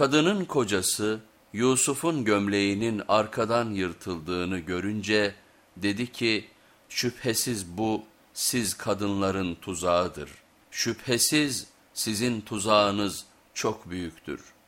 Kadının kocası Yusuf'un gömleğinin arkadan yırtıldığını görünce dedi ki şüphesiz bu siz kadınların tuzağıdır. Şüphesiz sizin tuzağınız çok büyüktür.''